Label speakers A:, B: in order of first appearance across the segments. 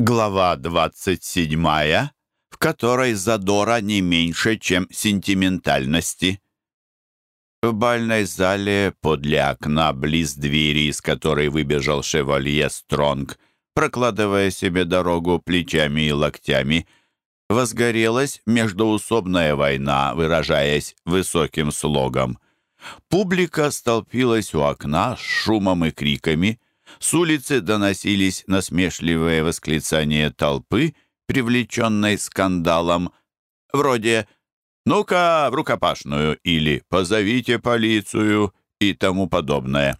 A: Глава 27, в которой задора не меньше, чем сентиментальности. В бальной зале подле окна, близ двери, из которой выбежал шевалье Стронг, прокладывая себе дорогу плечами и локтями, возгорелась междоусобная война, выражаясь высоким слогом. Публика столпилась у окна с шумом и криками — с улицы доносились насмешливые восклицания толпы, привлеченной скандалом, вроде «Ну-ка, в рукопашную» или «Позовите полицию» и тому подобное.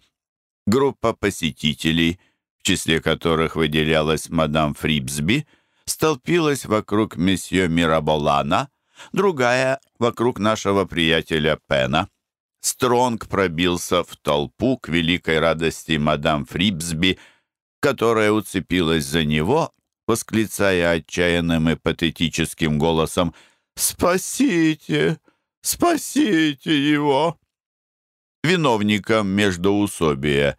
A: Группа посетителей, в числе которых выделялась мадам Фрибсби, столпилась вокруг месье Мираболана, другая — вокруг нашего приятеля Пена — Стронг пробился в толпу к великой радости мадам Фрибсби, которая уцепилась за него, восклицая отчаянным и патетическим голосом «Спасите! Спасите его!» Виновником междоусобия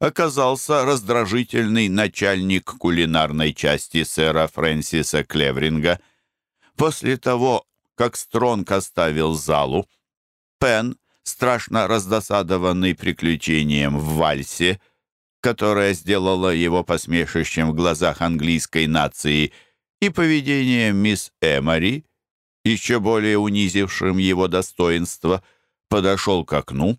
A: оказался раздражительный начальник кулинарной части сэра Фрэнсиса Клевринга. После того, как Стронг оставил залу, Пен — страшно раздосадованный приключением в вальсе, которое сделало его посмешищем в глазах английской нации, и поведением мисс Эмори, еще более унизившим его достоинство, подошел к окну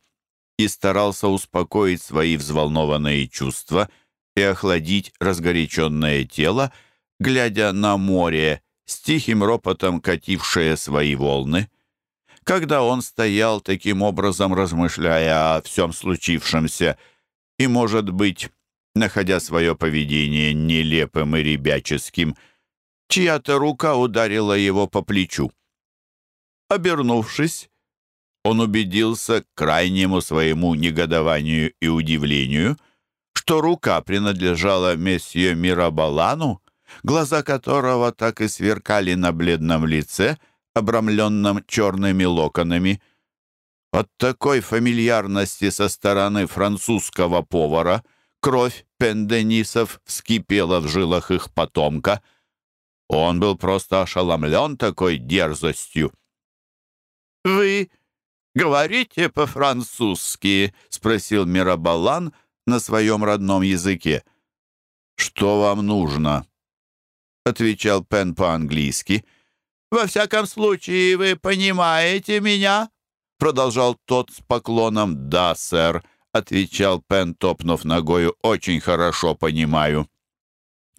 A: и старался успокоить свои взволнованные чувства и охладить разгоряченное тело, глядя на море, с тихим ропотом катившее свои волны. Когда он стоял таким образом, размышляя о всем случившемся, и, может быть, находя свое поведение нелепым и ребяческим, чья-то рука ударила его по плечу. Обернувшись, он убедился к крайнему своему негодованию и удивлению, что рука принадлежала месье Мирабалану, глаза которого так и сверкали на бледном лице — обрамленном черными локонами. От такой фамильярности со стороны французского повара кровь пенденисов вскипела в жилах их потомка. Он был просто ошеломлен такой дерзостью. «Вы говорите по-французски?» — спросил Мирабалан на своем родном языке. «Что вам нужно?» — отвечал Пен по-английски — «Во всяком случае, вы понимаете меня?» Продолжал тот с поклоном. «Да, сэр», — отвечал Пен, топнув ногою. «Очень хорошо понимаю».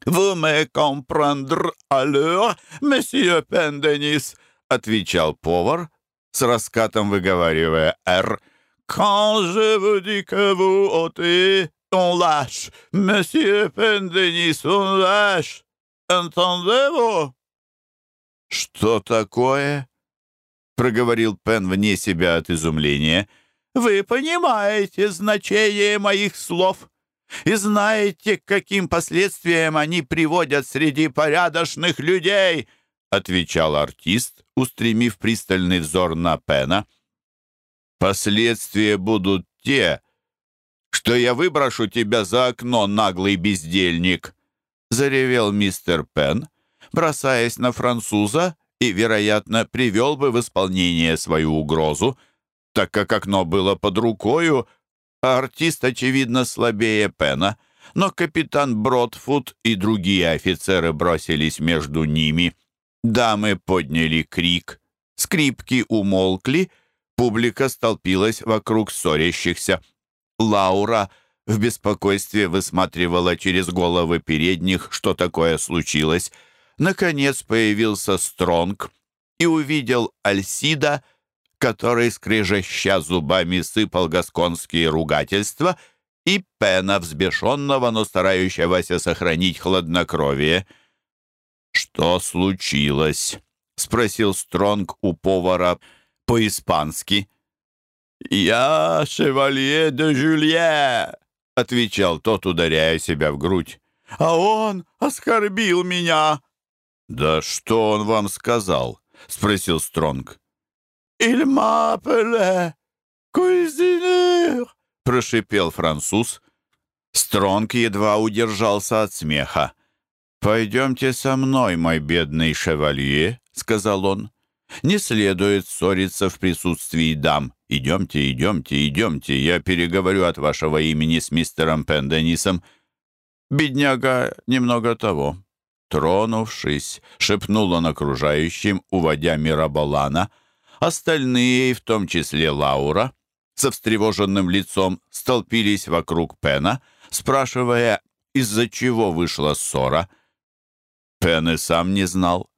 A: «Vous me comprendre alors, месье Пенденис?» — отвечал повар, с раскатом выговаривая «Р». «Quand je vous dis que vous ôtez, on lâche, monsieur Пенденис, on lâche. Entendez-vous?» «Что такое?» — проговорил Пен вне себя от изумления. «Вы понимаете значение моих слов и знаете, к каким последствиям они приводят среди порядочных людей», — отвечал артист, устремив пристальный взор на Пена. «Последствия будут те, что я выброшу тебя за окно, наглый бездельник», — заревел мистер Пен, — бросаясь на француза и, вероятно, привел бы в исполнение свою угрозу, так как окно было под рукою, а артист, очевидно, слабее Пена, но капитан Бродфуд и другие офицеры бросились между ними. Дамы подняли крик, скрипки умолкли, публика столпилась вокруг ссорящихся. Лаура в беспокойстве высматривала через головы передних, что такое случилось — Наконец появился Стронг и увидел Альсида, который, скрежеща зубами, сыпал гасконские ругательства, и Пена, взбешенного, но старающегося сохранить хладнокровие. «Что случилось?» — спросил Стронг у повара по-испански. «Я шевалье де Жюлье», — отвечал тот, ударяя себя в грудь. «А он оскорбил меня!» «Да что он вам сказал?» — спросил Стронг. «Il m'appelait cuisinier», — прошипел француз. Стронг едва удержался от смеха. «Пойдемте со мной, мой бедный шевалье», — сказал он. «Не следует ссориться в присутствии дам. Идемте, идемте, идемте. Я переговорю от вашего имени с мистером Пенденисом». Бедняга немного того. Тронувшись, шепнул он окружающим, уводя Мираболана. Остальные, в том числе Лаура, со встревоженным лицом столпились вокруг Пена, спрашивая, из-за чего вышла ссора. Пен и сам не знал.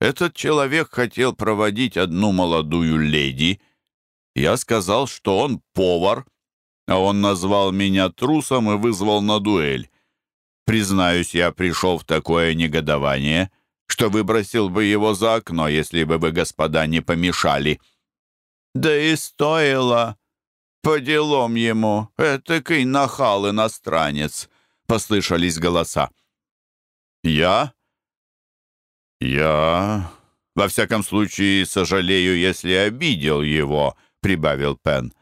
A: Этот человек хотел проводить одну молодую леди. Я сказал, что он повар, а он назвал меня трусом и вызвал на дуэль. Признаюсь, я пришел в такое негодование, что выбросил бы его за окно, если бы вы, господа, не помешали. Да и стоило. По делам ему, этакий нахал-иностранец, — послышались голоса. Я? Я, во всяком случае, сожалею, если обидел его, — прибавил Пен.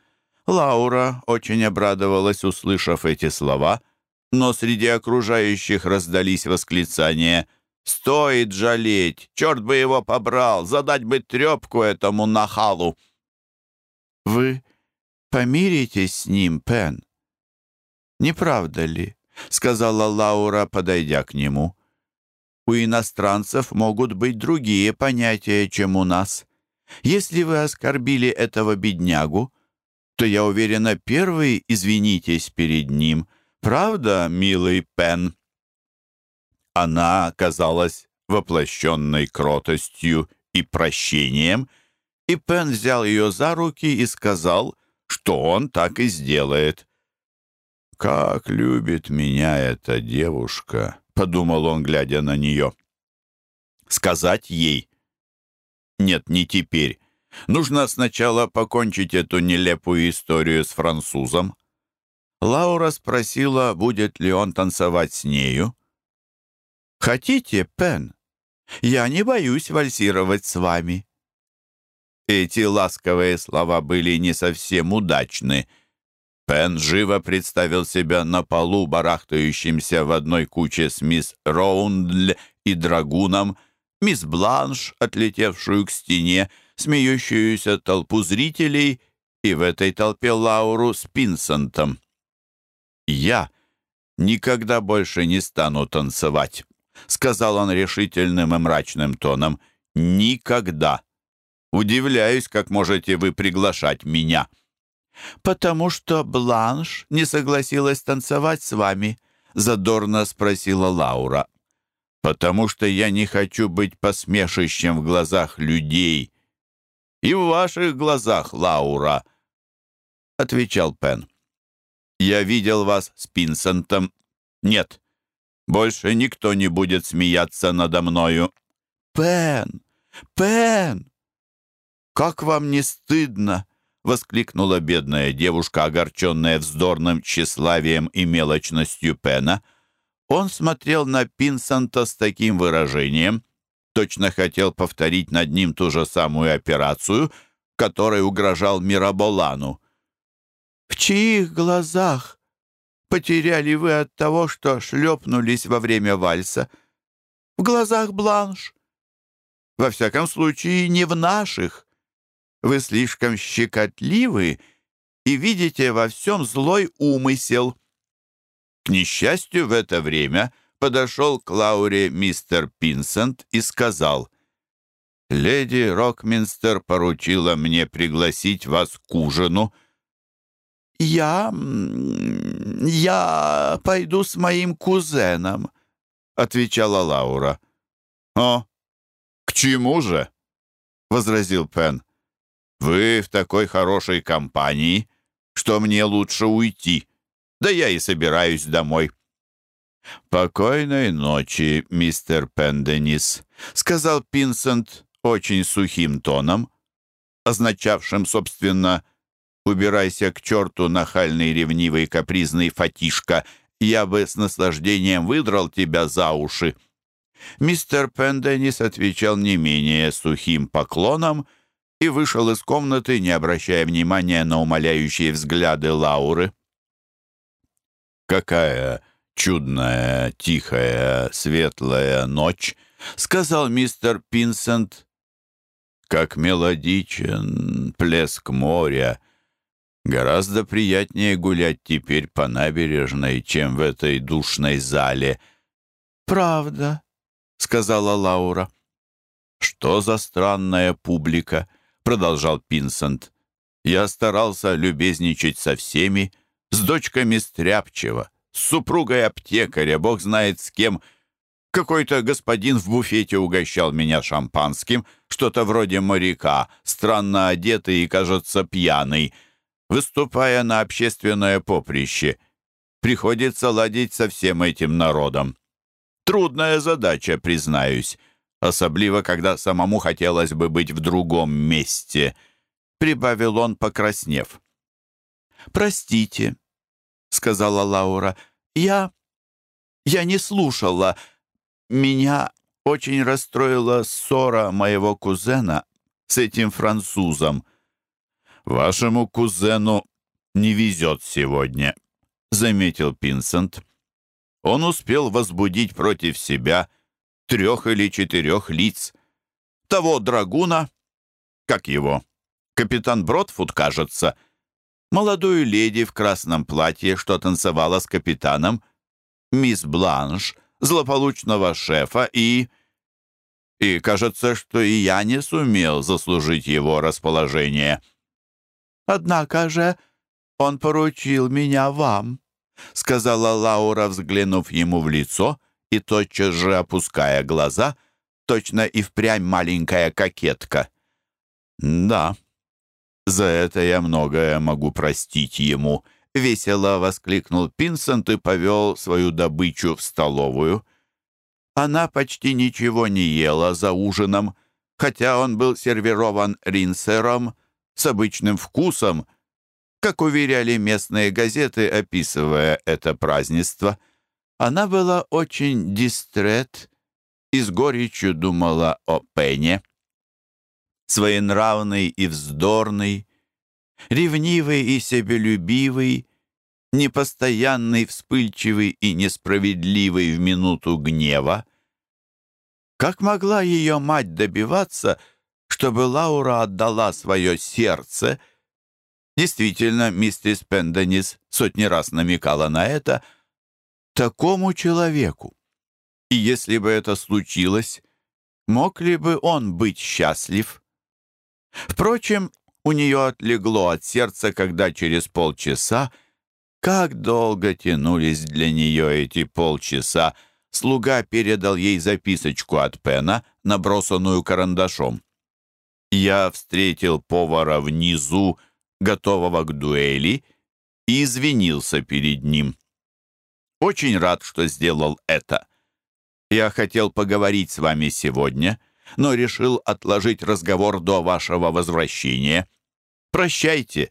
A: Лаура очень обрадовалась, услышав эти слова — но среди окружающих раздались восклицания «Стоит жалеть! Черт бы его побрал! Задать бы трепку этому нахалу!» «Вы помиритесь с ним, Пен?» «Не правда ли?» — сказала Лаура, подойдя к нему. «У иностранцев могут быть другие понятия, чем у нас. Если вы оскорбили этого беднягу, то, я уверена, первый извинитесь перед ним, Правда, милый Пен?» Она оказалась воплощенной кротостью и прощением, и Пен взял ее за руки и сказал, что он так и сделает. «Как любит меня эта девушка!» — подумал он, глядя на нее. «Сказать ей?» «Нет, не теперь. Нужно сначала покончить эту нелепую историю с французом». Лаура спросила, будет ли он танцевать с нею. «Хотите, Пен? Я не боюсь вальсировать с вами». Эти ласковые слова были не совсем удачны. Пен живо представил себя на полу, барахтающимся в одной куче с мисс Роундль и Драгуном, мисс Бланш, отлетевшую к стене, смеющуюся толпу зрителей, и в этой толпе Лауру с Пинсентом. «Я никогда больше не стану танцевать», — сказал он решительным и мрачным тоном. «Никогда. Удивляюсь, как можете вы приглашать меня». «Потому что Бланш не согласилась танцевать с вами», — задорно спросила Лаура. «Потому что я не хочу быть посмешищем в глазах людей». «И в ваших глазах, Лаура», — отвечал Пен. Я видел вас с Пинсентом. Нет, больше никто не будет смеяться надо мною. Пен! Пен! Как вам не стыдно? Воскликнула бедная девушка, огорченная вздорным тщеславием и мелочностью Пена. Он смотрел на Пинсента с таким выражением, точно хотел повторить над ним ту же самую операцию, которой угрожал Мираболану. В чьих глазах потеряли вы от того, что шлепнулись во время вальса? В глазах Бланш. Во всяком случае, не в наших. Вы слишком щекотливы и видите во всем злой умысел. К несчастью, в это время подошел к Лауре мистер Пинсент и сказал, «Леди Рокминстер поручила мне пригласить вас к ужину». «Я... я пойду с моим кузеном», — отвечала Лаура. «О, к чему же?» — возразил Пен. «Вы в такой хорошей компании, что мне лучше уйти. Да я и собираюсь домой». «Покойной ночи, мистер Пенденис», — сказал Пинсент очень сухим тоном, означавшим, собственно, Убирайся к черту, нахальный, ревнивый, капризный фатишка. Я бы с наслаждением выдрал тебя за уши». Мистер Пенденис отвечал не менее сухим поклоном и вышел из комнаты, не обращая внимания на умоляющие взгляды Лауры. «Какая чудная, тихая, светлая ночь», — сказал мистер Пинсент. «Как мелодичен плеск моря. Гораздо приятнее гулять теперь по набережной, чем в этой душной зале».
B: «Правда», — сказала Лаура.
A: «Что за странная публика?» — продолжал Пинсент. «Я старался любезничать со всеми, с дочками Стряпчева, с супругой аптекаря, бог знает с кем. Какой-то господин в буфете угощал меня шампанским, что-то вроде моряка, странно одетый и, кажется, пьяный. Выступая на общественное поприще, приходится ладить со всем этим народом. Трудная задача, признаюсь, особливо, когда самому хотелось бы быть в другом месте», — прибавил он, покраснев.
B: «Простите», — сказала Лаура, — «я... я не слушала. Меня очень расстроила ссора моего кузена с этим французом».
A: «Вашему кузену не везет сегодня», — заметил Пинсент он успел возбудить против себя трех или четырех лиц. Того драгуна, как его, капитан Бродфуд, кажется, молодую леди в красном платье, что танцевала с капитаном, мисс Бланш, злополучного шефа и... И кажется, что и я не сумел заслужить его расположение.
B: «Однако же он поручил меня вам», — сказала Лаура, взглянув ему в лицо и тотчас же опуская глаза, точно и впрямь маленькая кокетка.
A: «Да, за это я многое могу простить ему», — весело воскликнул Пинсент и повел свою добычу в столовую. Она почти ничего не ела за ужином, хотя он был сервирован ринсером с обычным вкусом, как уверяли местные газеты, описывая это празднество. Она была очень дистрет и с горечью думала о Пене. Своенравный и вздорный, ревнивый и себелюбивый, непостоянный, вспыльчивый и несправедливый в минуту гнева. Как могла ее мать добиваться, чтобы Лаура отдала свое сердце — Действительно, миссис Пенденис сотни раз намекала на это такому человеку. И если бы это случилось, мог ли бы он быть счастлив? Впрочем, у нее отлегло от сердца, когда через полчаса, как долго тянулись для нее эти полчаса, слуга передал ей записочку от Пена, набросанную карандашом. «Я встретил повара внизу готового к дуэли, и извинился перед ним. Очень рад, что сделал это. Я хотел поговорить с вами сегодня, но решил отложить разговор до вашего возвращения. Прощайте,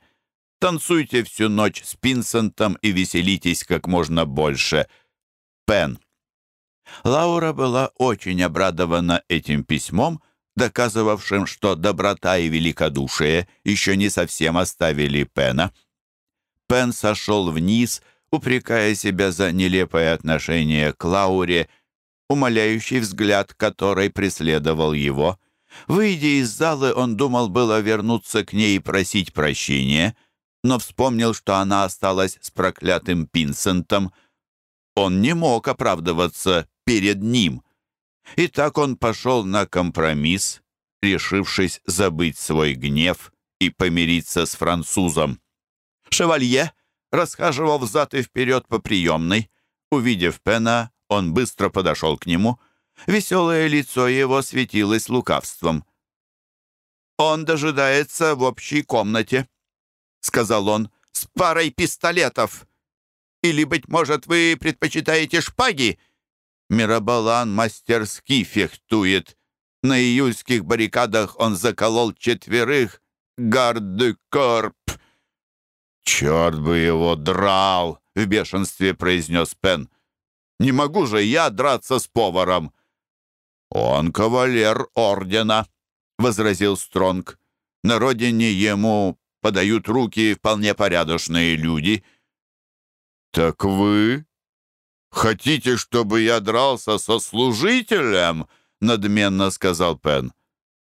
A: танцуйте всю ночь с Пинсентом и веселитесь как можно больше. Пен. Лаура была очень обрадована этим письмом, доказывавшим, что доброта и великодушие еще не совсем оставили Пена. Пен сошел вниз, упрекая себя за нелепое отношение к Лауре, умоляющий взгляд которой преследовал его. Выйдя из залы, он думал было вернуться к ней и просить прощения, но вспомнил, что она осталась с проклятым Пинсентом. Он не мог оправдываться перед ним. И так он пошел на компромисс, решившись забыть свой гнев и помириться с французом. Шевалье расхаживал взад и вперед по приемной. Увидев Пена, он быстро подошел к нему. Веселое лицо его светилось лукавством. «Он дожидается в общей комнате», — сказал он, — «с парой пистолетов. Или, быть может, вы предпочитаете шпаги?» Мирабалан мастерски фехтует. На июльских баррикадах он заколол четверых гарды-корп. «Черт бы его драл!» — в бешенстве произнес Пен. «Не могу же я драться с поваром!» «Он кавалер ордена», — возразил Стронг. «На родине ему подают руки вполне порядочные люди». «Так вы «Хотите, чтобы я дрался со служителем?» — надменно сказал Пен.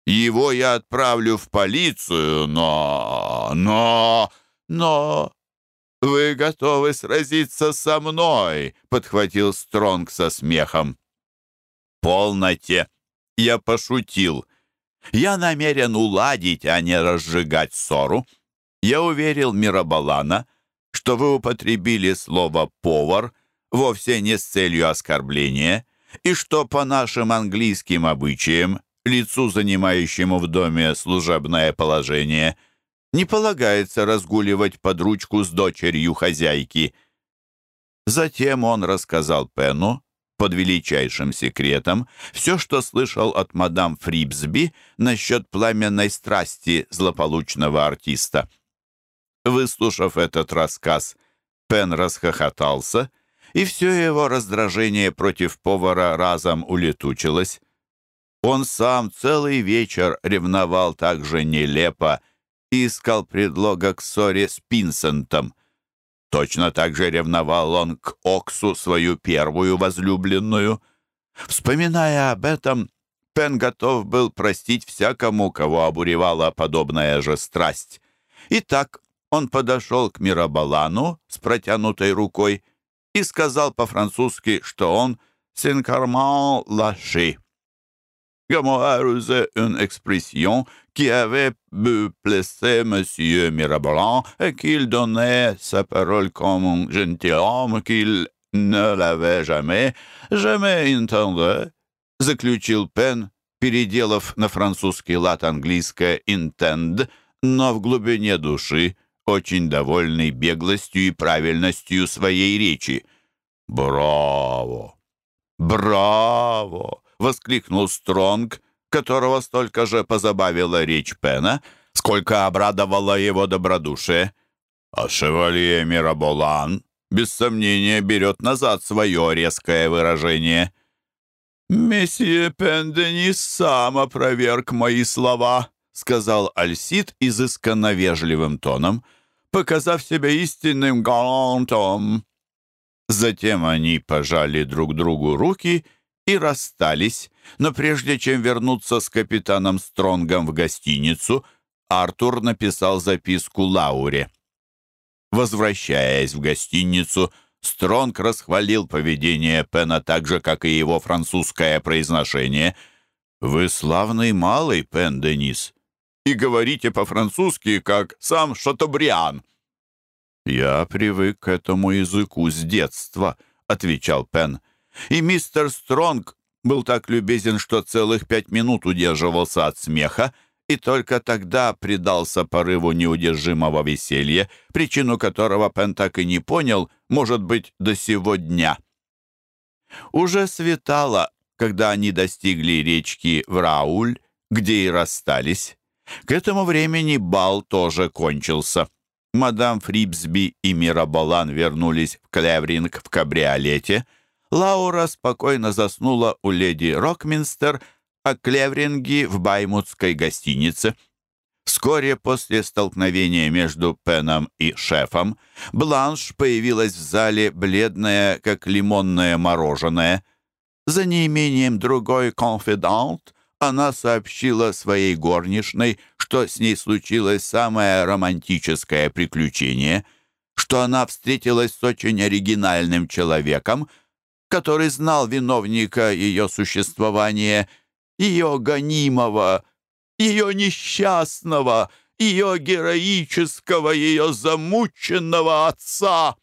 A: «Его я отправлю в полицию, но... но... но...» «Вы готовы сразиться со мной?» — подхватил Стронг со смехом. «Полноте! Я пошутил. Я намерен уладить, а не разжигать ссору. Я уверил Мирабалана, что вы употребили слово «повар» вовсе не с целью оскорбления, и что по нашим английским обычаям лицу, занимающему в доме служебное положение, не полагается разгуливать под ручку с дочерью хозяйки. Затем он рассказал Пену, под величайшим секретом, все, что слышал от мадам Фрибсби насчет пламенной страсти злополучного артиста. Выслушав этот рассказ, Пен расхохотался, и все его раздражение против повара разом улетучилось. Он сам целый вечер ревновал так же нелепо и искал предлога к ссоре с Пинсентом. Точно так же ревновал он к Оксу свою первую возлюбленную. Вспоминая об этом, Пен готов был простить всякому, кого обуревала подобная же страсть. Итак, он подошел к Мирабалану с протянутой рукой и сказал по-французски, что он «синкарман лаши». Gamoireuse une expression qui avait blessé Monsieur Mirabelan et qu'il donnait sa parole comme un gentilhomme qu'il ne l'avait jamais, jamais entendu, заключил Пен, переделав на французский лад английское «intend», но в глубине души очень довольный беглостью и правильностью своей речи. «Браво! Браво!» — воскликнул Стронг, которого столько же позабавила речь Пена, сколько обрадовала его добродушие. А шевалье Мираболан, без сомнения, берет назад свое резкое выражение. «Месье Пенденис сам опроверг мои слова», — сказал Альсид изысканно вежливым тоном, показав себя истинным галантом. Затем они пожали друг другу руки и расстались, но прежде чем вернуться с капитаном Стронгом в гостиницу, Артур написал записку Лауре. Возвращаясь в гостиницу, Стронг расхвалил поведение Пена так же, как и его французское произношение. «Вы славный малый, Пен Денис, и говорите по-французски, как сам Шатобриан». «Я привык к этому языку с детства», — отвечал Пен. И мистер Стронг был так любезен, что целых пять минут удерживался от смеха, и только тогда предался порыву неудержимого веселья, причину которого Пен так и не понял, может быть, до сего дня. Уже светало, когда они достигли речки Врауль, где и расстались. К этому времени бал тоже кончился. Мадам Фрибсби и Мирабалан вернулись в Клевринг в кабриолете — Лаура спокойно заснула у леди Рокминстер, а Клевринги в Баймутской гостинице. Вскоре после столкновения между Пеном и шефом Бланш появилась в зале, бледная, как лимонное мороженое. За неимением другой конфидант она сообщила своей горничной, что с ней случилось самое романтическое приключение, что она встретилась с очень оригинальным человеком — который знал виновника ее существования, ее гонимого, ее несчастного, ее героического, ее замученного отца.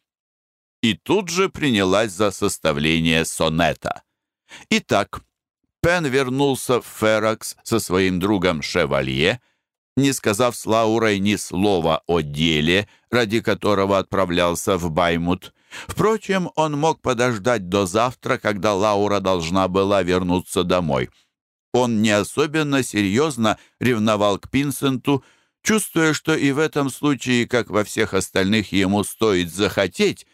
A: И тут же принялась за составление сонета. Итак, Пен вернулся в Феракс со своим другом Шевалье, не сказав с Лаурой ни слова о деле, ради которого отправлялся в Баймут, Впрочем, он мог подождать до завтра, когда Лаура должна была вернуться домой. Он не особенно серьезно ревновал к Пинсенту, чувствуя, что и в этом случае, как во всех остальных, ему стоит захотеть,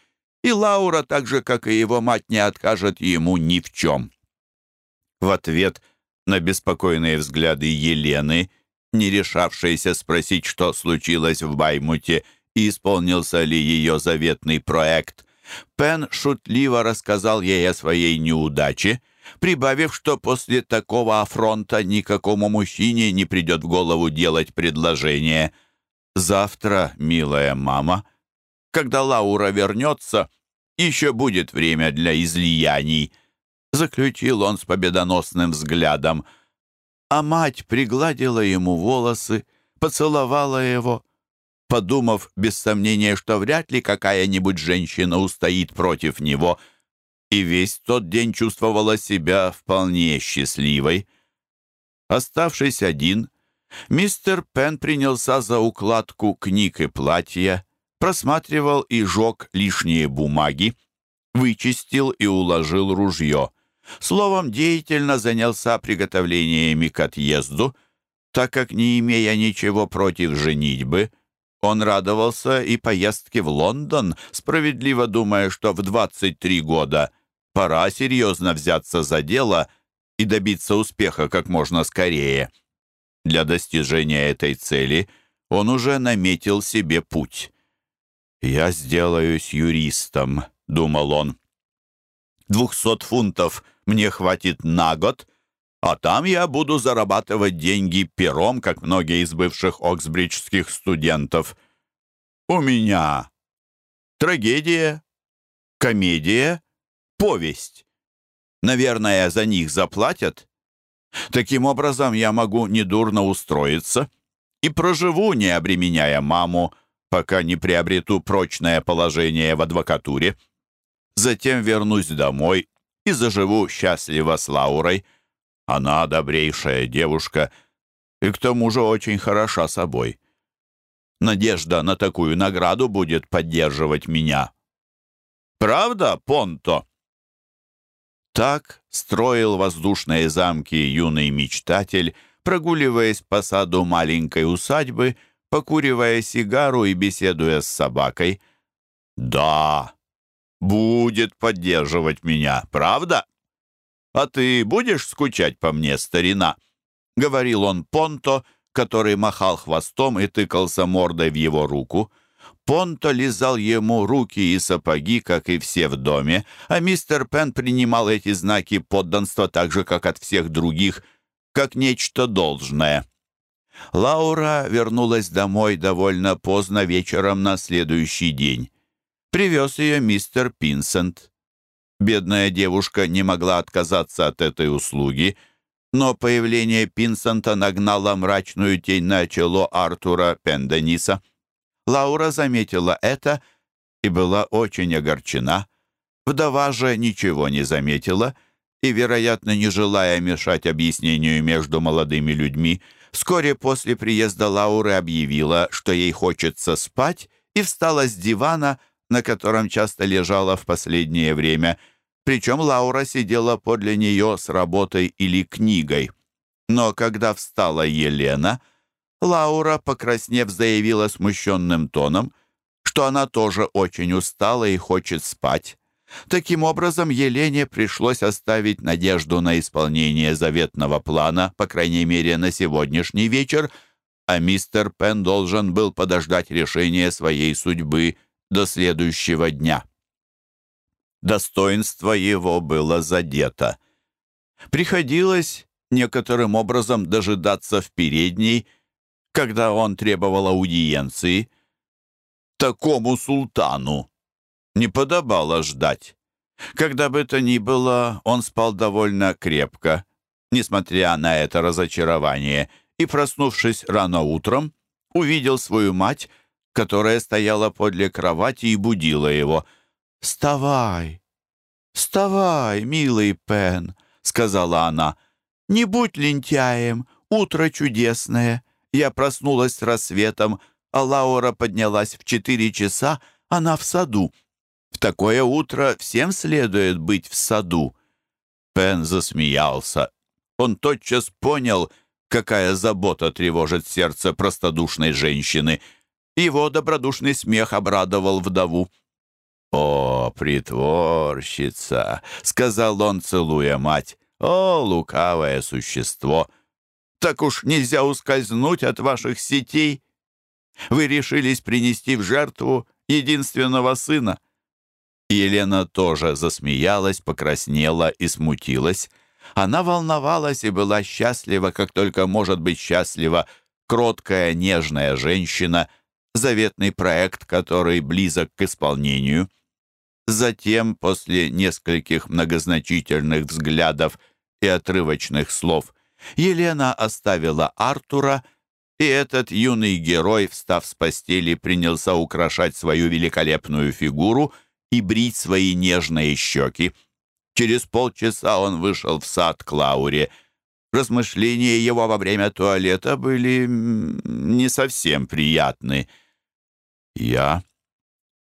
A: и Лаура, так же, как и его мать, не откажет ему ни в чем. В ответ на беспокойные взгляды Елены, не решавшейся спросить, что случилось в Баймуте, и исполнился ли ее заветный проект,
B: Пен шутливо рассказал ей о своей неудаче, прибавив, что после такого афронта никакому мужчине не придет в голову делать предложение. «Завтра, милая мама, когда Лаура вернется, еще будет время для излияний», заключил он с победоносным взглядом. А мать пригладила ему волосы, поцеловала его, подумав, без сомнения, что вряд ли какая-нибудь женщина устоит против него, и весь тот день чувствовала себя вполне счастливой. Оставшись один, мистер Пен принялся за укладку книг и платья, просматривал и жег лишние бумаги, вычистил и уложил ружье. Словом, деятельно занялся приготовлениями к отъезду, так как, не имея ничего против женитьбы, он радовался и поездке в Лондон, справедливо думая, что в 23 года пора серьезно взяться за дело и добиться успеха как можно скорее. Для достижения этой цели он уже наметил себе путь. «Я сделаюсь юристом», — думал он. «Двухсот фунтов мне хватит на год, а там я буду зарабатывать деньги пером, как многие из бывших оксбриджских студентов. У меня трагедия, комедия, повесть. Наверное, за них заплатят. Таким образом, я могу недурно устроиться и проживу, не обременяя маму, пока не приобрету прочное положение в адвокатуре. Затем вернусь домой и заживу счастливо с Лаурой — она добрейшая девушка и к тому же очень хороша собой. Надежда на такую награду будет поддерживать меня. Правда, Понто?» Так строил воздушные замки юный мечтатель, прогуливаясь по саду маленькой усадьбы, покуривая сигару и беседуя с собакой. «Да, будет поддерживать меня, правда?» «А ты будешь скучать по мне, старина?» — говорил он Понто, который махал хвостом и тыкался мордой в его руку. Понто лизал ему руки и сапоги, как и все в доме, а мистер Пен принимал эти знаки подданства так же, как от всех других, как нечто должное. Лаура вернулась домой довольно поздно вечером на следующий день. Привез ее мистер Пинсент. Бедная девушка не могла отказаться от этой услуги, но появление Пинсента нагнало мрачную тень на чело Артура Пендениса. Лаура заметила это и была очень огорчена. Вдова же ничего не заметила и, вероятно, не желая мешать объяснению между молодыми людьми, вскоре после приезда Лауры объявила, что ей хочется спать, и встала с дивана, на котором часто лежала в последнее время, причем Лаура сидела подле нее с работой или книгой. Но когда встала Елена, Лаура, покраснев, заявила смущенным тоном, что она тоже очень устала и хочет спать. Таким образом, Елене пришлось оставить надежду на исполнение заветного плана, по крайней мере, на сегодняшний вечер, а мистер Пен должен был подождать решения своей судьбы до следующего дня. Достоинство его было задето. Приходилось некоторым образом дожидаться в передней, когда он требовал аудиенции. Такому султану не подобало ждать. Когда бы то ни было, он спал довольно крепко, несмотря на это разочарование, и, проснувшись рано утром, увидел свою мать, которая стояла подле кровати и будила его. «Вставай! Вставай, милый Пен!» — сказала она. «Не будь лентяем, утро чудесное. Я проснулась с рассветом, а Лаура поднялась в четыре часа, она в саду. В такое утро всем следует быть в саду». Пен засмеялся. Он тотчас понял, какая забота тревожит сердце простодушной женщины — его добродушный смех обрадовал вдову. «О, притворщица!» — сказал он, целуя мать. «О, лукавое существо! Так уж нельзя ускользнуть от ваших сетей. Вы решились принести в жертву единственного сына. Елена тоже засмеялась, покраснела и смутилась. Она волновалась и была счастлива, как только может быть счастлива кроткая, нежная женщина, заветный проект, который близок к исполнению. Затем, после нескольких многозначительных взглядов и отрывочных слов, Елена оставила Артура, и этот юный герой, встав с постели, принялся украшать свою великолепную фигуру и брить свои нежные щеки. Через полчаса он вышел в сад к Лауре. Размышления его во время туалета были не совсем приятны. «Я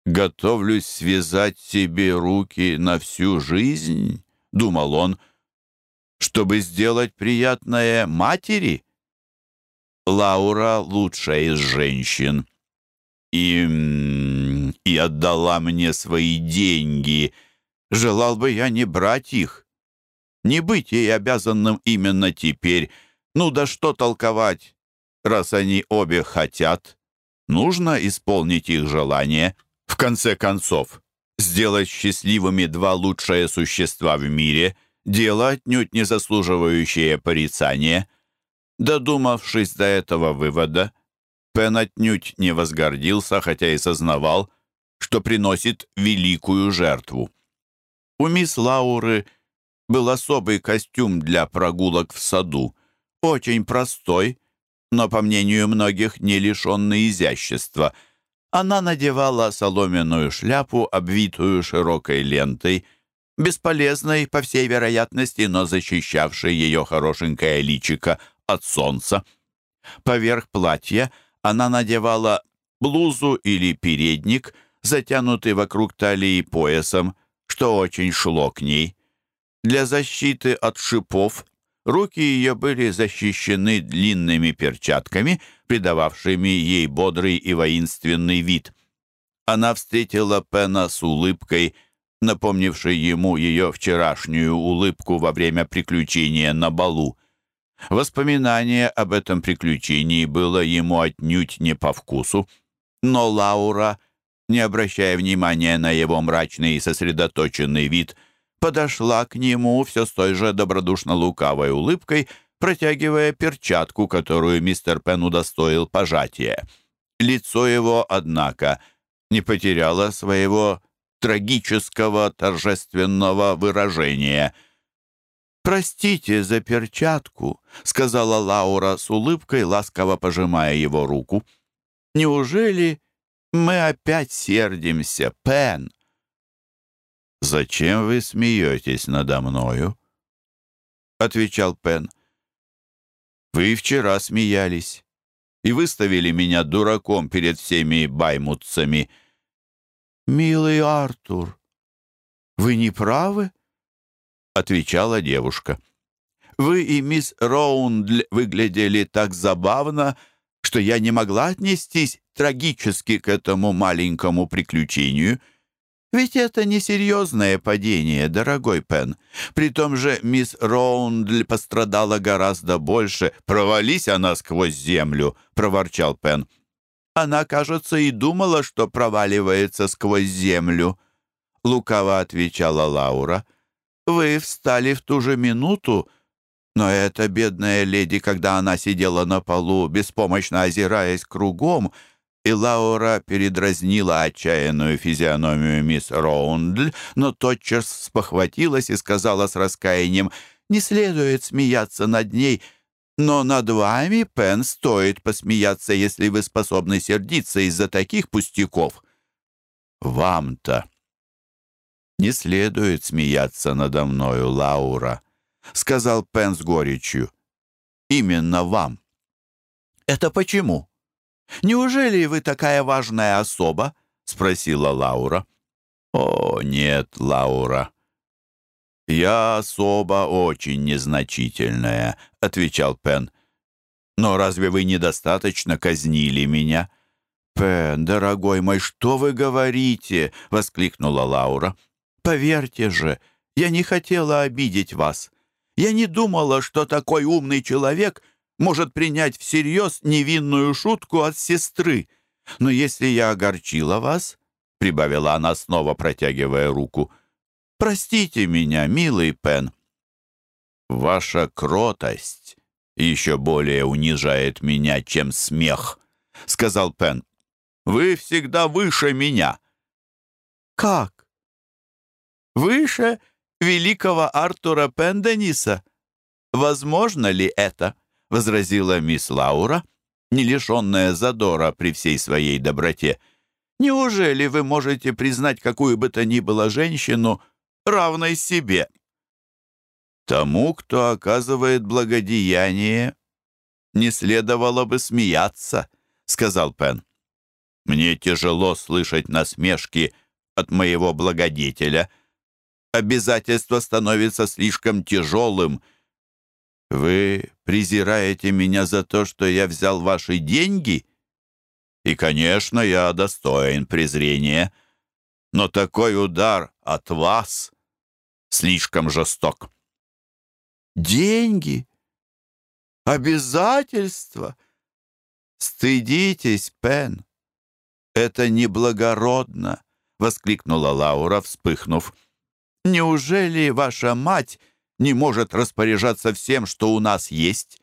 B: готовлюсь связать себе руки на всю жизнь», — думал он, — «чтобы сделать приятное матери». Лаура — лучшая из женщин. И, и отдала мне свои деньги — Желал бы я не брать их, не быть ей обязанным именно теперь. Ну да что толковать, раз они обе хотят. Нужно исполнить их желание. В конце концов, сделать счастливыми два лучшие существа в мире — дело отнюдь не заслуживающее порицания. Додумавшись до этого вывода, Пен отнюдь не возгордился, хотя и сознавал, что приносит великую жертву. У мисс Лауры был особый костюм для прогулок в саду, очень простой, но, по мнению многих, не лишенный изящества. Она надевала соломенную шляпу, обвитую широкой лентой, бесполезной, по всей вероятности, но защищавшей ее хорошенькое личико от солнца. Поверх платья она надевала блузу или передник, затянутый вокруг талии поясом, что очень шло к ней. Для защиты от шипов руки ее были защищены длинными перчатками, придававшими ей бодрый и воинственный вид. Она встретила Пена с улыбкой, напомнившей ему ее вчерашнюю улыбку во время приключения на балу. Воспоминание об этом приключении было ему отнюдь не по вкусу, но Лаура — не обращая внимания на его мрачный и сосредоточенный вид, подошла к нему все с той же добродушно-лукавой улыбкой, протягивая перчатку, которую мистер Пен удостоил пожатия. Лицо его, однако, не потеряло своего трагического торжественного выражения. «Простите за перчатку», — сказала Лаура с улыбкой, ласково пожимая его руку. «Неужели мы опять сердимся, Пен. «Зачем вы смеетесь надо мною?» — отвечал Пен. «Вы вчера смеялись и выставили меня дураком перед всеми баймутцами». «Милый Артур, вы не правы?» — отвечала девушка. «Вы и мисс Роундль выглядели так забавно, что я не могла отнестись трагически к этому маленькому приключению. Ведь это несерьезное падение, дорогой Пен. При том же мисс Роундль пострадала гораздо больше. Провались она сквозь землю, проворчал Пен. Она, кажется, и думала, что проваливается сквозь землю. Лукаво отвечала Лаура. Вы встали в ту же минуту, но эта бедная леди, когда она сидела на полу, беспомощно озираясь кругом, и Лаура передразнила отчаянную физиономию мисс Роундль, но тотчас спохватилась и сказала с раскаянием, «Не следует смеяться над ней, но над вами, Пен, стоит посмеяться, если вы способны сердиться из-за таких пустяков». «Вам-то не следует смеяться надо мною, Лаура», — сказал Пен с горечью. «Именно вам». «Это почему?» «Неужели вы такая важная особа?» — спросила Лаура. «О, нет, Лаура. Я особа очень незначительная», — отвечал Пен. «Но разве вы недостаточно казнили меня?» «Пен, дорогой мой, что вы говорите?» — воскликнула Лаура. «Поверьте же, я не хотела обидеть вас. Я не думала, что такой умный человек может принять всерьез невинную шутку от сестры. Но если я огорчила вас, прибавила она, снова протягивая руку. «Простите меня, милый Пен». «Ваша кротость еще более унижает меня, чем смех», — сказал Пен. «Вы всегда выше меня».
A: «Как? Выше великого Артура Пендениса? Возможно ли это?» — возразила мисс Лаура, не лишенная задора при всей своей доброте. «Неужели вы можете признать какую бы то ни было женщину равной себе?»
B: Тому, кто оказывает благодеяние, не следовало бы смеяться, сказал Пен. Мне тяжело слышать насмешки от моего благодетеля. Обязательство становится слишком тяжелым. Вы презираете меня за то, что я взял ваши деньги? И, конечно, я достоин презрения. Но такой удар от вас слишком жесток.
A: Деньги? Обязательства? Стыдитесь, Пен. Это неблагородно, воскликнула Лаура, вспыхнув. Неужели ваша мать не может распоряжаться всем, что у нас есть?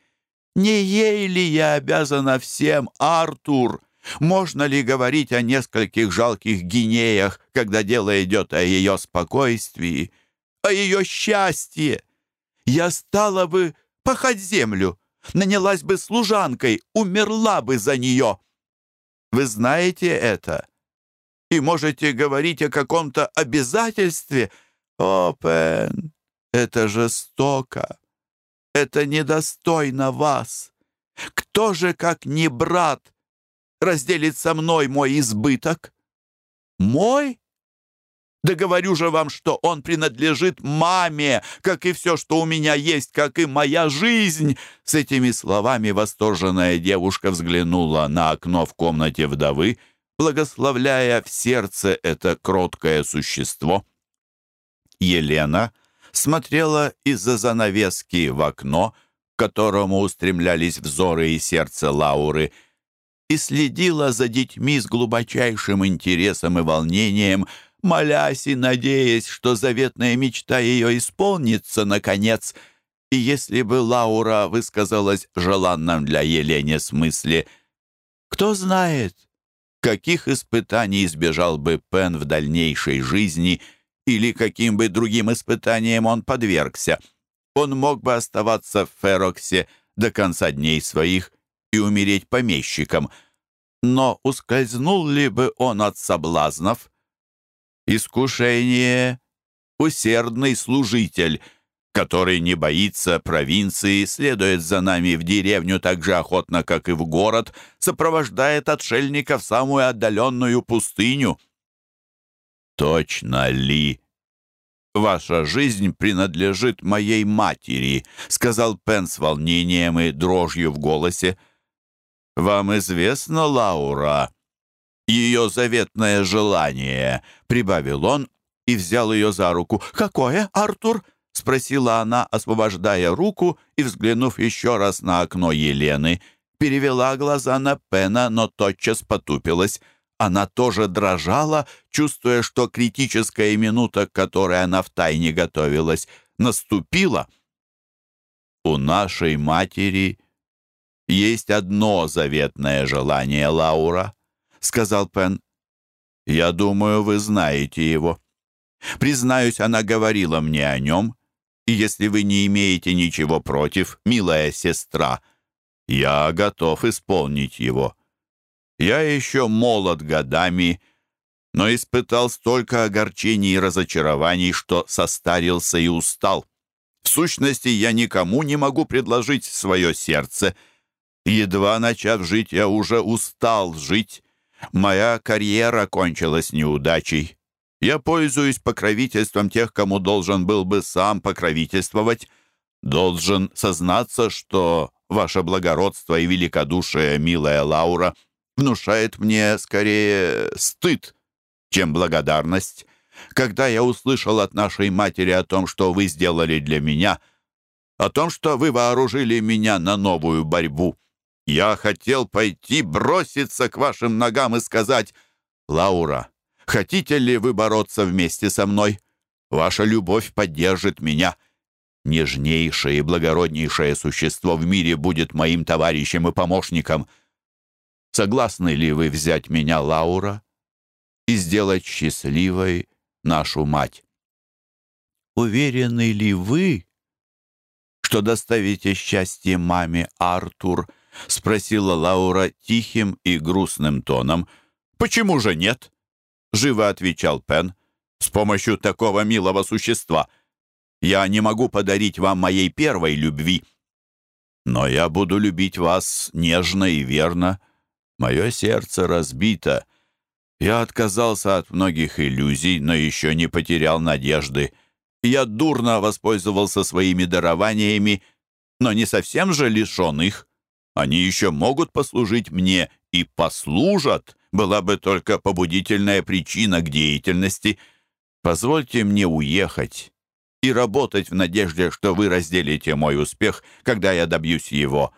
A: Не ей ли я обязана всем, Артур? Можно ли говорить о нескольких жалких гинеях, когда дело идет о ее спокойствии, о ее счастье? Я стала бы пахать землю, нанялась бы служанкой, умерла бы за нее. Вы знаете это и можете говорить о каком-то обязательстве. О, Пен, это жестоко, это недостойно вас. Кто же, как не брат, разделит со мной мой избыток? Мой? Да говорю же вам, что он принадлежит маме, как и все, что у меня есть, как и моя жизнь!» С этими словами восторженная девушка взглянула на окно в комнате вдовы, благословляя в сердце это кроткое существо. Елена смотрела из-за занавески в окно, к которому устремлялись взоры и сердце Лауры, и следила за детьми с глубочайшим интересом и волнением, молясь и надеясь, что заветная мечта ее исполнится, наконец. И если бы Лаура высказалась желанном для Елене смысле, кто знает, каких испытаний избежал бы Пен в дальнейшей жизни или каким бы другим испытаниям он подвергся. Он мог бы оставаться в Фероксе до конца дней своих и умереть помещиком. Но ускользнул ли бы он от соблазнов, Искушение — усердный служитель, который не боится провинции, следует за нами в деревню так же охотно, как и в город, сопровождает отшельника в самую отдаленную пустыню. Точно ли? «Ваша жизнь принадлежит моей матери», — сказал Пен с волнением и дрожью в голосе. «Вам известно, Лаура, ее заветное желание», — прибавил он и взял ее за руку. «Какое, Артур?» — спросила она, освобождая руку и, взглянув еще раз на окно Елены, перевела глаза на Пена, но тотчас потупилась. Она тоже дрожала, чувствуя, что критическая минута, к которой она втайне готовилась, наступила. «У нашей матери есть одно заветное желание, Лаура», — сказал Пен. «Я думаю, вы знаете его. Признаюсь, она говорила мне о нем, и если вы не имеете ничего против, милая сестра, я готов исполнить его. Я еще молод годами, но испытал столько огорчений и разочарований, что состарился и устал. В сущности, я никому не могу предложить свое сердце. Едва начав жить, я уже устал жить Моя карьера кончилась неудачей. Я пользуюсь покровительством тех, кому должен был бы сам покровительствовать. Должен сознаться, что ваше благородство и великодушие, милая Лаура, внушает мне скорее стыд, чем благодарность. Когда я услышал от нашей матери о том, что вы сделали для меня, о том, что вы вооружили меня на новую борьбу, я хотел пойти броситься к вашим ногам и сказать, «Лаура, Хотите ли вы бороться вместе со мной? Ваша любовь поддержит меня. Нежнейшее и благороднейшее существо в мире будет моим товарищем и помощником. Согласны ли вы взять меня, Лаура, и сделать счастливой нашу мать? Уверены ли вы, что доставите счастье маме, Артур?» — спросила Лаура тихим и грустным тоном. «Почему же нет?» — живо отвечал Пен. «С помощью такого милого существа я не могу подарить вам моей первой любви. Но я буду любить вас нежно и верно. Мое сердце разбито. Я отказался от многих иллюзий, но еще не потерял надежды. Я дурно воспользовался своими дарованиями, но не совсем же лишен их. Они еще могут послужить мне и послужат, была бы только побудительная причина к деятельности. Позвольте мне уехать и работать в надежде, что вы разделите мой успех, когда я добьюсь его.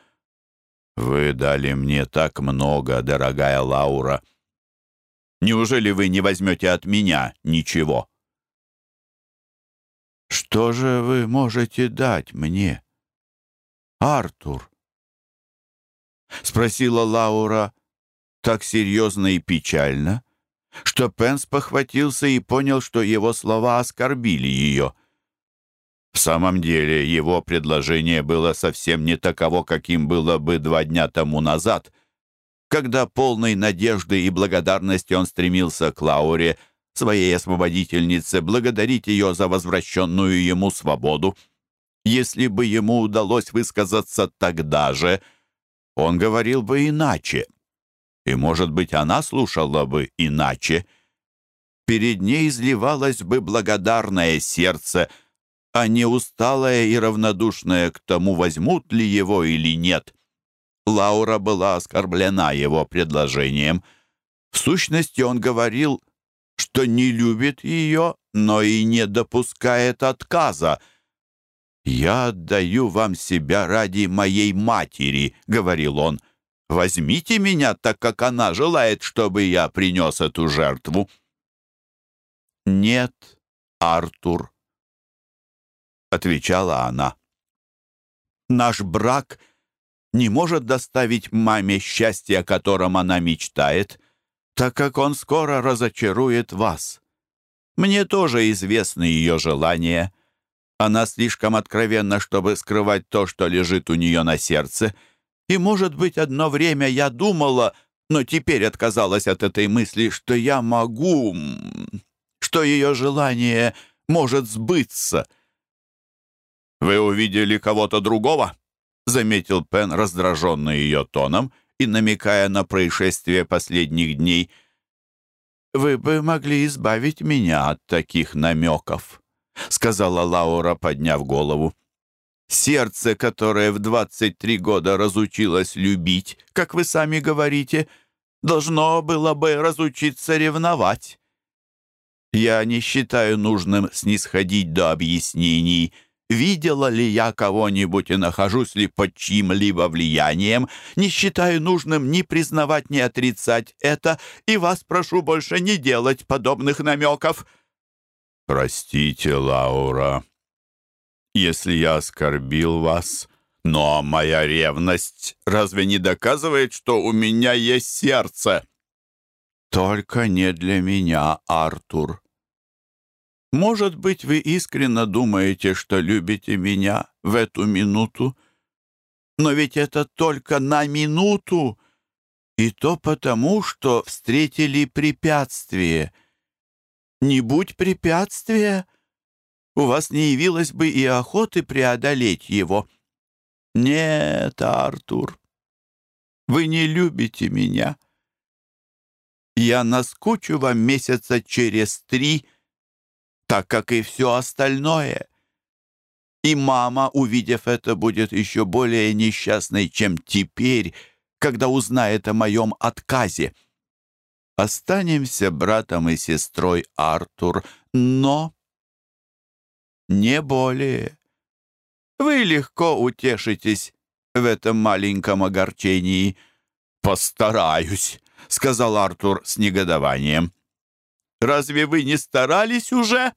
A: Вы дали мне так много, дорогая Лаура. Неужели вы не возьмете от меня ничего?
B: Что же вы можете дать мне, Артур? Спросила Лаура так серьезно и печально, что Пенс похватился и понял, что его слова оскорбили ее.
A: В самом деле, его предложение было совсем не таково, каким было бы два дня тому назад, когда полной надежды и благодарности он стремился к Лауре, своей освободительнице, благодарить ее за возвращенную ему свободу. Если бы ему удалось высказаться тогда же, он говорил бы иначе. И, может быть, она слушала бы иначе. Перед ней изливалось бы благодарное сердце, а не усталое и равнодушное к тому, возьмут ли его или нет. Лаура была оскорблена его предложением. В сущности, он говорил что не любит ее, но и не допускает отказа. «Я отдаю вам себя ради моей матери», — говорил он. «Возьмите меня, так как она желает, чтобы я принес эту жертву».
B: «Нет, Артур», — отвечала она. «Наш брак не может доставить маме счастье, о котором она мечтает» так как он скоро разочарует вас. Мне тоже известны ее желания. Она слишком откровенна, чтобы скрывать то, что лежит у нее на сердце. И, может быть, одно время я думала, но теперь отказалась от этой мысли, что я могу, что ее желание может сбыться.
A: «Вы увидели кого-то другого?» — заметил Пен, раздраженный ее тоном — и намекая на происшествия последних дней.
B: «Вы бы могли избавить меня от таких намеков», — сказала Лаура, подняв голову. «Сердце, которое в 23 года разучилось любить, как вы сами говорите, должно было бы разучиться ревновать. Я не считаю нужным снисходить до объяснений, — видела ли я кого-нибудь и нахожусь ли под чьим-либо влиянием, не считаю нужным ни признавать, ни отрицать это, и вас прошу больше не делать подобных намеков».
A: «Простите, Лаура, если я оскорбил вас, но моя ревность разве не доказывает, что у меня есть сердце?»
B: «Только не для меня, Артур», может быть, вы искренне думаете, что любите меня в эту минуту, но ведь это только на минуту, и то потому, что встретили препятствие. Не будь препятствия, у вас не явилось бы и охоты преодолеть его. Нет, Артур, вы не любите меня. Я наскучу вам месяца через три — так как и все остальное. И мама, увидев это, будет еще более несчастной, чем теперь, когда узнает о моем отказе. Останемся братом и сестрой, Артур, но не более. Вы легко утешитесь в этом маленьком огорчении.
A: «Постараюсь», — сказал Артур с негодованием.
B: Разве вы не старались уже?»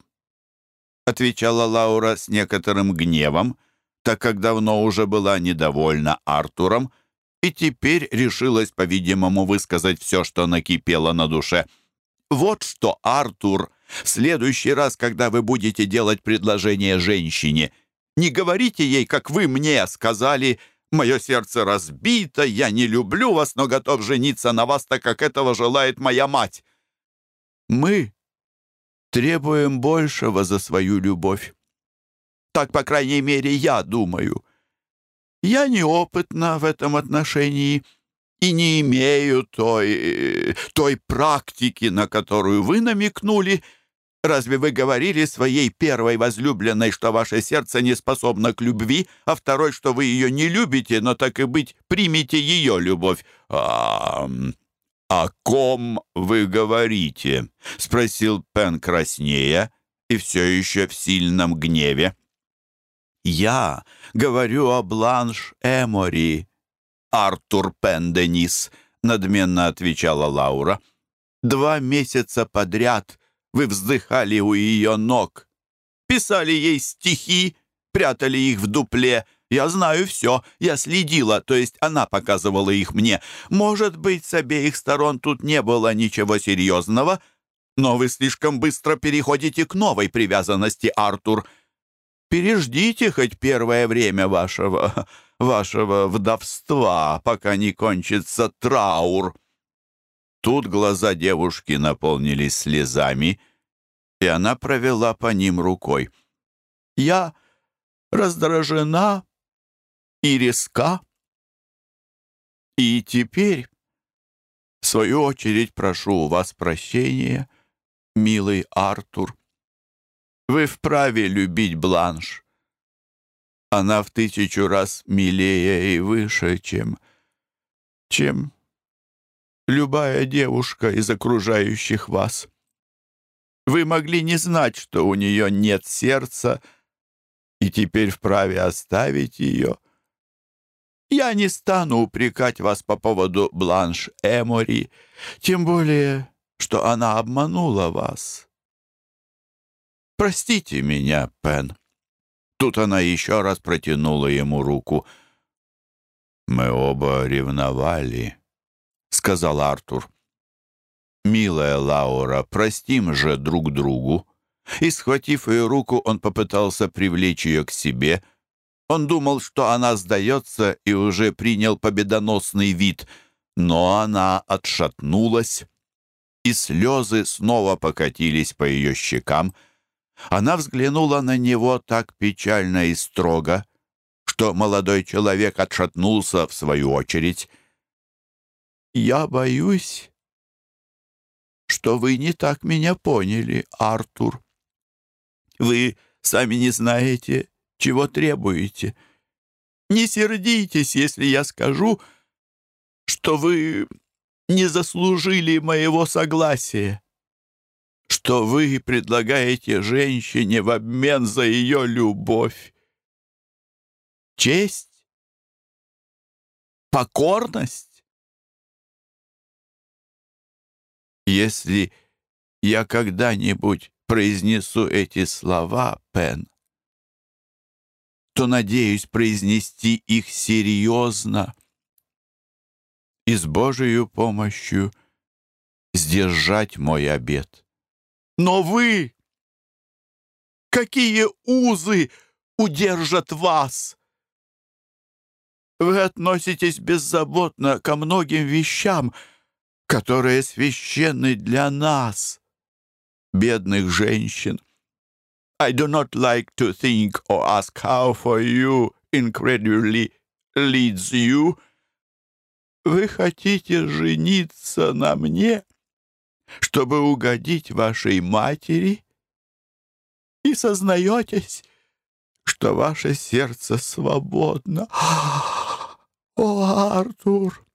B: Отвечала Лаура с некоторым гневом, так как давно уже была недовольна Артуром и теперь решилась, по-видимому, высказать все, что накипело на душе. «Вот что, Артур, в следующий раз, когда вы будете делать предложение женщине, не говорите ей, как вы мне сказали, «Мое сердце разбито, я не люблю вас, но готов жениться на вас, так как этого желает моя мать». Мы требуем большего за свою любовь. Так, по крайней мере, я думаю. Я неопытна в этом отношении и не имею той, той практики, на которую вы намекнули. Разве вы говорили своей первой возлюбленной, что ваше сердце не способно к любви, а второй, что вы ее не любите, но так и быть, примите ее любовь? А, «О ком вы говорите?» — спросил Пен краснея и все еще в сильном гневе. «Я говорю о Бланш Эмори, Артур Пенденис», — надменно отвечала Лаура. «Два месяца подряд вы вздыхали у ее ног, писали ей стихи, прятали их в дупле, я знаю все. Я следила, то есть она показывала их мне. Может быть, с обеих сторон тут не было ничего серьезного, но вы слишком быстро переходите к новой привязанности, Артур. Переждите хоть первое время вашего... вашего вдовства, пока не кончится траур». Тут глаза девушки наполнились слезами, и она провела по ним рукой. «Я раздражена и резка. И теперь, в свою очередь, прошу у вас прощения, милый Артур. Вы вправе любить Бланш. Она в тысячу раз милее и выше, чем... чем любая девушка из окружающих вас. Вы могли не знать, что у нее нет сердца, и теперь вправе оставить ее — я не стану упрекать вас по поводу Бланш Эмори, тем более, что она обманула вас. Простите меня, Пен. Тут она еще раз протянула ему руку. «Мы оба ревновали», — сказал Артур. «Милая Лаура, простим же друг другу». И, схватив ее руку, он попытался привлечь ее к себе — он думал, что она сдается и уже принял победоносный вид, но она отшатнулась, и слезы снова покатились по ее щекам. Она взглянула на него так печально и строго, что молодой человек отшатнулся в свою очередь. «Я боюсь, что вы не так меня поняли, Артур. Вы сами не знаете, чего требуете. Не сердитесь, если я скажу, что вы не заслужили моего согласия, что вы предлагаете женщине в обмен за ее любовь. Честь? Покорность? Если я когда-нибудь произнесу эти слова, Пен, то надеюсь произнести их серьезно и с Божию помощью сдержать мой обет. Но вы! Какие узы удержат вас? Вы относитесь беззаботно ко многим вещам, которые священны для нас, бедных женщин. I do not like to think or ask how for you incredibly leads you. Вы хотите жениться на мне, чтобы угодить вашей матери, и сознаетесь, что ваше сердце свободно. О, Артур,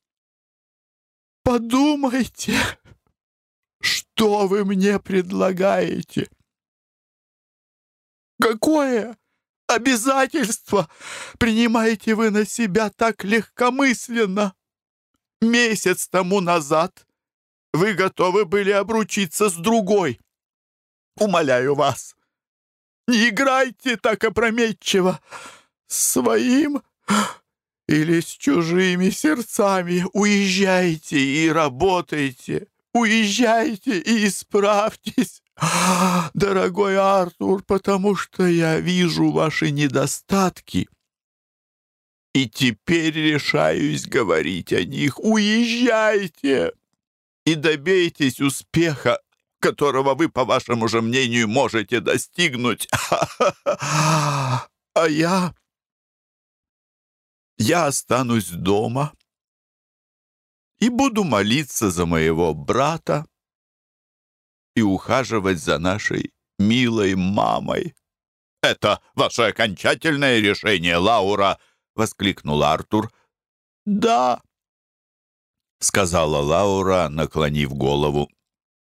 B: подумайте, что вы мне предлагаете. Какое обязательство принимаете вы на себя так легкомысленно? Месяц тому назад вы готовы были обручиться с другой. Умоляю вас, не играйте так опрометчиво своим или с чужими сердцами. Уезжайте и работайте, уезжайте и исправьтесь. Дорогой Артур, потому что я вижу ваши недостатки и теперь решаюсь говорить о них. Уезжайте и добейтесь успеха, которого вы, по вашему же мнению, можете достигнуть. А я... Я останусь дома и буду молиться за моего брата и ухаживать за нашей милой мамой. «Это ваше окончательное решение, Лаура!» воскликнул Артур. «Да», — сказала Лаура, наклонив голову.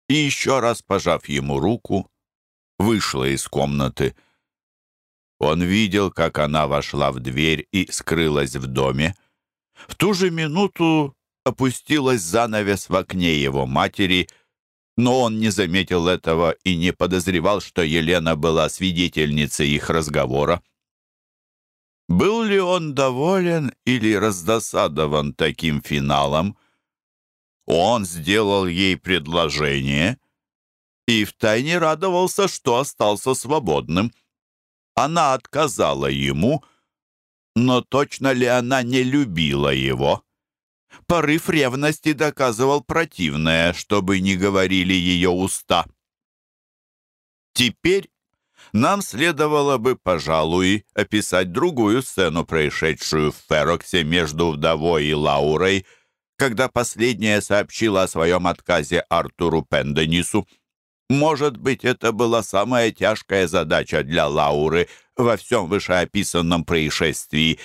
B: И еще раз пожав ему руку, вышла из комнаты. Он видел, как она вошла в дверь и скрылась в доме. В ту же минуту опустилась занавес в окне его матери, но он не заметил этого и не подозревал, что Елена была свидетельницей их разговора. Был ли он доволен или раздосадован таким финалом? Он сделал ей предложение и втайне радовался, что остался свободным. Она отказала ему, но точно ли она не любила его? Порыв ревности доказывал противное, чтобы не говорили ее уста. Теперь нам следовало бы, пожалуй, описать другую сцену, происшедшую в Фероксе между вдовой и Лаурой, когда последняя сообщила о своем отказе Артуру Пенденису. Может быть, это была самая тяжкая задача для Лауры во всем вышеописанном происшествии,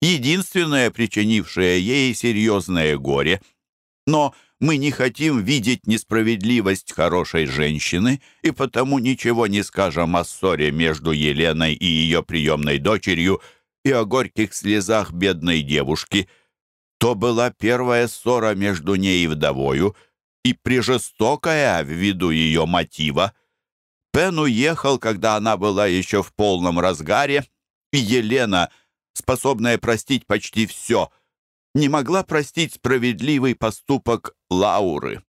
B: единственное, причинившее ей серьезное горе. Но мы не хотим видеть несправедливость хорошей женщины и потому ничего не скажем о ссоре между Еленой и ее приемной дочерью и о горьких слезах бедной девушки. То была первая ссора между ней и вдовою, и прижестокая ввиду ее мотива. Пен уехал, когда она была еще в полном разгаре, и Елена, способная простить почти все — не могла простить справедливый поступок Лауры.